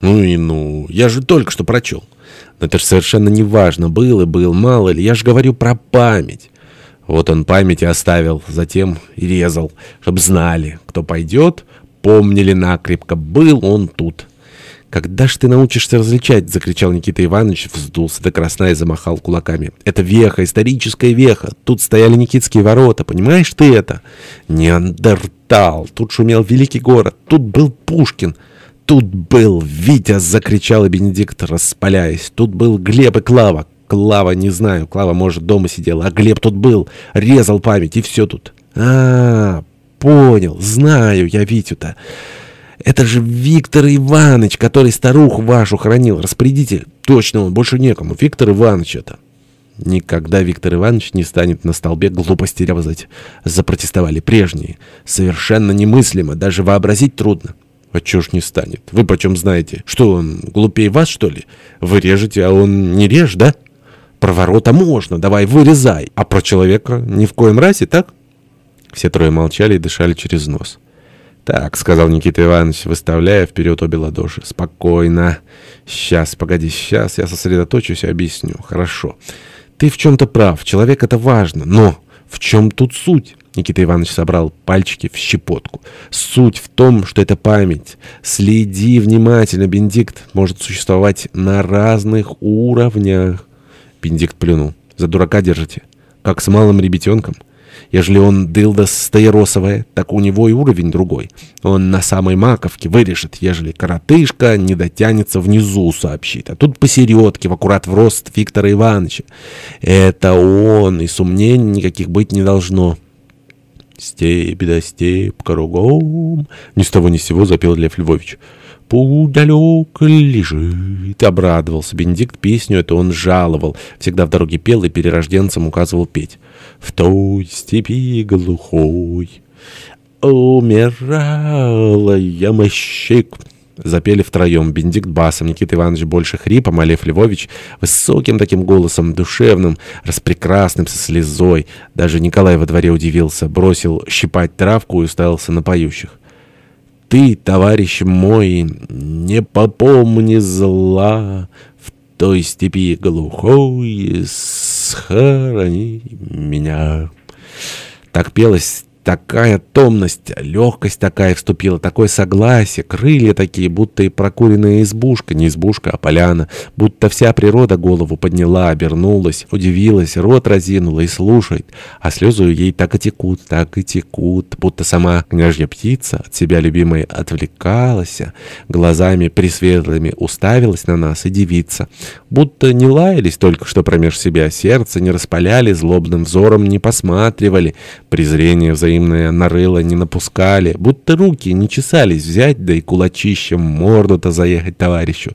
Ну и ну, я же только что прочел. Но это же совершенно не важно, был мало ли, я же говорю про память. Вот он память и оставил, затем и резал, чтобы знали, кто пойдет, помнили накрепко, был он тут. «Когда ж ты научишься различать?» — закричал Никита Иванович, вздулся до красна и замахал кулаками. «Это веха, историческая веха. Тут стояли Никитские ворота, понимаешь ты это? Неандертал, тут шумел великий город, тут был Пушкин». Тут был Витя, закричал и Бенедикт, распаляясь. Тут был Глеб и Клава. Клава, не знаю, Клава, может, дома сидела, а Глеб тут был, резал память, и все тут. А, понял, знаю я Витю-то. Это же Виктор Иванович, который старуху вашу хранил, распорядитель. Точно, он больше некому. Виктор Иванович это. Никогда Виктор Иванович не станет на столбе глупости рявзать. Запротестовали прежние. Совершенно немыслимо, даже вообразить трудно. А чё ж не станет? Вы почем знаете? Что он, глупее вас, что ли? Вы режете, а он не режь, да? Про ворота можно, давай вырезай. А про человека ни в коем разе, так? Все трое молчали и дышали через нос. «Так», — сказал Никита Иванович, выставляя вперед обе ладоши. «Спокойно. Сейчас, погоди, сейчас я сосредоточусь и объясню. Хорошо. Ты в чем-то прав. Человек — это важно. Но в чем тут суть?» Никита Иванович собрал пальчики в щепотку. Суть в том, что это память. Следи внимательно, Бенедикт может существовать на разных уровнях. Бенедикт плюнул. За дурака держите. Как с малым ребятенком. Ежели он дылда стаиросовая, так у него и уровень другой. Он на самой маковке вырежет, ежели коротышка не дотянется внизу, сообщит. А тут посередке, в аккурат в рост Виктора Ивановича. Это он, и сомнений никаких быть не должно. «Степь да степь кругом!» Ни с того ни с сего запел Лев Львович. «Путь лежит!» Обрадовался Бенедикт песню, это он жаловал. Всегда в дороге пел и перерожденцам указывал петь. «В той степи глухой умирала я мощик!» Запели втроем. Бенедикт басом, Никита Иванович больше хрипом, а Львович высоким таким голосом, душевным, распрекрасным, со слезой. Даже Николай во дворе удивился, бросил щипать травку и уставился на поющих. «Ты, товарищ мой, не попомни зла, в той степи глухой схорони меня». Так пелось Такая томность, легкость такая вступила, такое согласие, крылья такие, будто и прокуренная избушка, не избушка, а поляна, будто вся природа голову подняла, обернулась, удивилась, рот разинула и слушает, а слезы ей так и текут, так и текут, будто сама княжья птица от себя любимой отвлекалась, глазами пресветлыми уставилась на нас и дивится, будто не лаялись только что промеж себя, сердце не распаляли, злобным взором не посматривали, презрение взаимно взаимное нарыло не напускали, будто руки не чесались взять, да и кулачищем морду-то заехать товарищу.